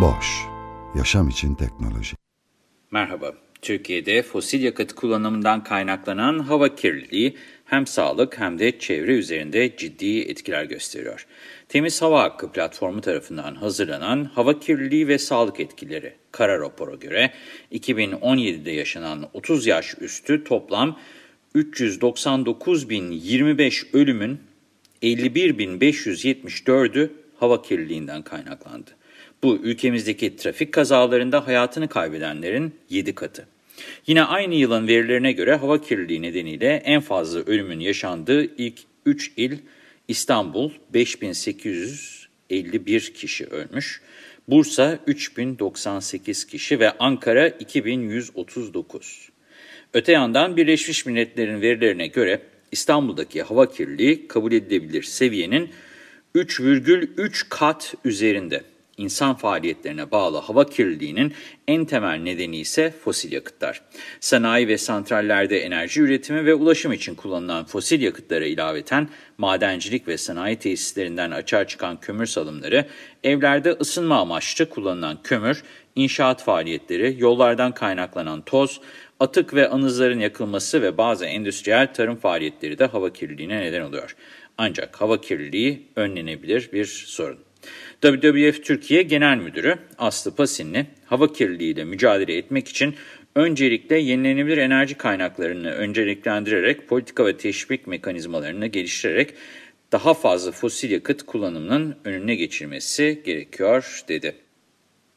Boş, yaşam için teknoloji. Merhaba, Türkiye'de fosil yakıt kullanımından kaynaklanan hava kirliliği hem sağlık hem de çevre üzerinde ciddi etkiler gösteriyor. Temiz Hava Hakkı platformu tarafından hazırlanan Hava Kirliliği ve Sağlık Etkileri kara rapora göre 2017'de yaşanan 30 yaş üstü toplam 399.025 ölümün 51.574'ü hava kirliliğinden kaynaklandı. Bu ülkemizdeki trafik kazalarında hayatını kaybedenlerin 7 katı. Yine aynı yılın verilerine göre hava kirliliği nedeniyle en fazla ölümün yaşandığı ilk 3 il İstanbul 5851 kişi ölmüş, Bursa 3098 kişi ve Ankara 2139. Öte yandan Birleşmiş Milletler'in verilerine göre İstanbul'daki hava kirliliği kabul edilebilir seviyenin 3,3 kat üzerinde. İnsan faaliyetlerine bağlı hava kirliliğinin en temel nedeni ise fosil yakıtlar. Sanayi ve santrallerde enerji üretimi ve ulaşım için kullanılan fosil yakıtlara ilaveten madencilik ve sanayi tesislerinden açığa çıkan kömür salımları, evlerde ısınma amaçlı kullanılan kömür, inşaat faaliyetleri, yollardan kaynaklanan toz, atık ve anızların yakılması ve bazı endüstriyel tarım faaliyetleri de hava kirliliğine neden oluyor. Ancak hava kirliliği önlenebilir bir sorun. WWF Türkiye Genel Müdürü Aslı Pasinli, hava kirliliğiyle mücadele etmek için öncelikle yenilenebilir enerji kaynaklarını önceliklendirerek politika ve teşvik mekanizmalarını geliştirerek daha fazla fosil yakıt kullanımının önüne geçilmesi gerekiyor dedi.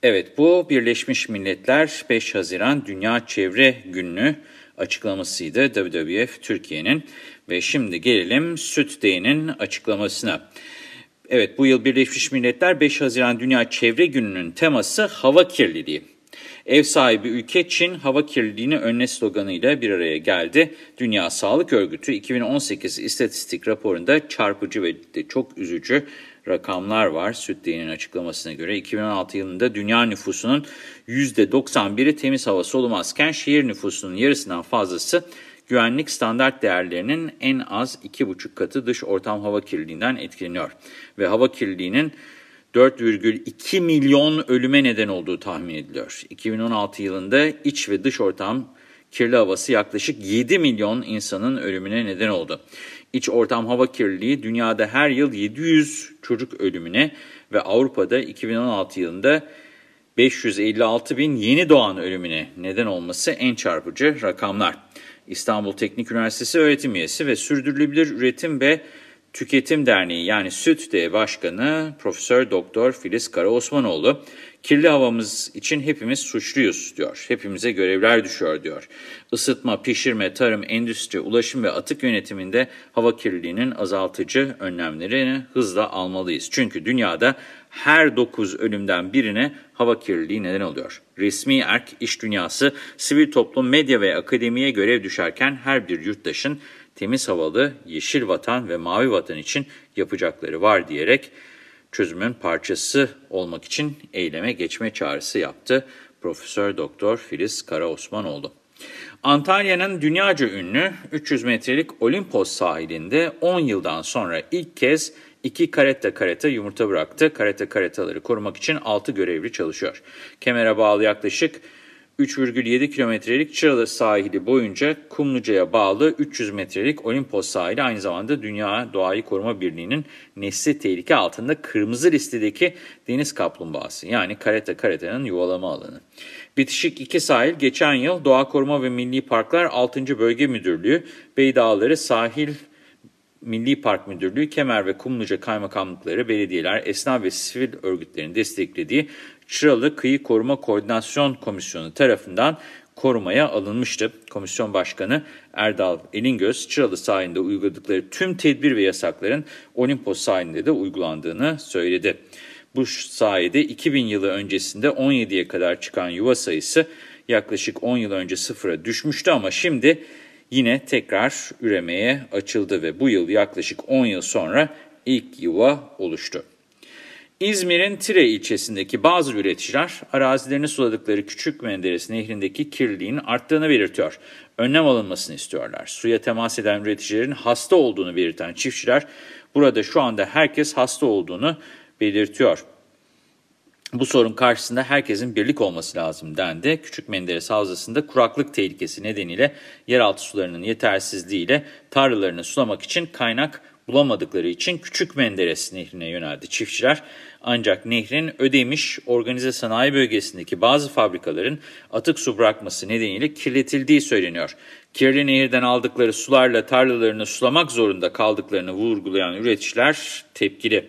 Evet bu Birleşmiş Milletler 5 Haziran Dünya Çevre Günü açıklamasıydı WWF Türkiye'nin ve şimdi gelelim Süt Day'nin açıklamasına. Evet bu yıl Birleşmiş Milletler 5 Haziran Dünya Çevre Günü'nün teması hava kirliliği. Ev sahibi ülke Çin hava kirliliğini önle sloganıyla bir araya geldi. Dünya Sağlık Örgütü 2018 istatistik raporunda çarpıcı ve çok üzücü rakamlar var. Sütliğinin açıklamasına göre 2016 yılında dünya nüfusunun %91'i temiz hava solumazken şehir nüfusunun yarısından fazlası güvenlik standart değerlerinin en az 2,5 katı dış ortam hava kirliliğinden etkileniyor. Ve hava kirliliğinin 4,2 milyon ölüme neden olduğu tahmin ediliyor. 2016 yılında iç ve dış ortam kirli havası yaklaşık 7 milyon insanın ölümüne neden oldu. İç ortam hava kirliliği dünyada her yıl 700 çocuk ölümüne ve Avrupa'da 2016 yılında 556 bin yeni doğan ölümüne neden olması en çarpıcı rakamlar. İstanbul Teknik Üniversitesi öğretim üyesi ve Sürdürülebilir Üretim ve Tüketim Derneği yani SÜTDE Başkanı Profesör Doktor Filiz Karaosmanoğlu, kirli havamız için hepimiz suçluyuz diyor. Hepimize görevler düşüyor diyor. Isıtma, pişirme, tarım, endüstri, ulaşım ve atık yönetiminde hava kirliliğinin azaltıcı önlemlerini hızla almalıyız. Çünkü dünyada her 9 ölümden birine hava kirliliği neden oluyor. Resmi erk, iş dünyası, sivil toplum, medya ve akademiye görev düşerken her bir yurttaşın temiz havalı, yeşil vatan ve mavi vatan için yapacakları var diyerek çözümün parçası olmak için eyleme geçme çağrısı yaptı Profesör Doktor Filiz Karaosmanoğlu. Antalya'nın dünyaca ünlü 300 metrelik Olimpos sahilinde 10 yıldan sonra ilk kez iki karetta kareta yumurta bıraktı. Karetta karetaları korumak için 6 görevli çalışıyor. Kemere bağlı yaklaşık 3,7 kilometrelik Çıralı sahili boyunca Kumluca'ya bağlı 300 metrelik Olimpos sahili aynı zamanda Dünya Doğayı Koruma Birliği'nin nesli tehlike altında kırmızı listedeki deniz kaplumbağası yani Kareta Kareta'nın yuvalama alanı. Bitişik iki sahil geçen yıl Doğa Koruma ve Milli Parklar 6. Bölge Müdürlüğü, Beydağları Sahil Milli Park Müdürlüğü, Kemer ve Kumluca Kaymakamlıkları, belediyeler, esnaf ve sivil örgütlerin desteklediği Çıralı Kıyı Koruma Koordinasyon Komisyonu tarafından korumaya alınmıştı. Komisyon Başkanı Erdal Elingöz, Çıralı sahilinde uyguladıkları tüm tedbir ve yasakların Olimpos sahilinde de uygulandığını söyledi. Bu sayede 2000 yılı öncesinde 17'ye kadar çıkan yuva sayısı yaklaşık 10 yıl önce sıfıra düşmüştü ama şimdi yine tekrar üremeye açıldı ve bu yıl yaklaşık 10 yıl sonra ilk yuva oluştu. İzmir'in Tire ilçesindeki bazı üreticiler arazilerini suladıkları Küçük Menderes Nehri'ndeki kirliliğin arttığını belirtiyor. Önlem alınmasını istiyorlar. Suya temas eden üreticilerin hasta olduğunu belirten çiftçiler burada şu anda herkes hasta olduğunu belirtiyor. Bu sorun karşısında herkesin birlik olması lazım dendi. Küçük Menderes Havzası'nda kuraklık tehlikesi nedeniyle yeraltı sularının yetersizliğiyle tarlalarını sulamak için kaynak bulamadıkları için Küçük Menderes Nehri'ne yöneldi çiftçiler. Ancak nehrin Ödemiş Organize Sanayi Bölgesi'ndeki bazı fabrikaların atık su bırakması nedeniyle kirletildiği söyleniyor. Kirli nehirden aldıkları sularla tarlalarını sulamak zorunda kaldıklarını vurgulayan üreticiler tepkili.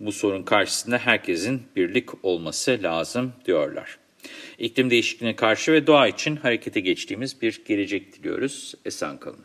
Bu sorun karşısında herkesin birlik olması lazım diyorlar. İklim değişikliğine karşı ve doğa için harekete geçtiğimiz bir gelecek diliyoruz. Esen kalın.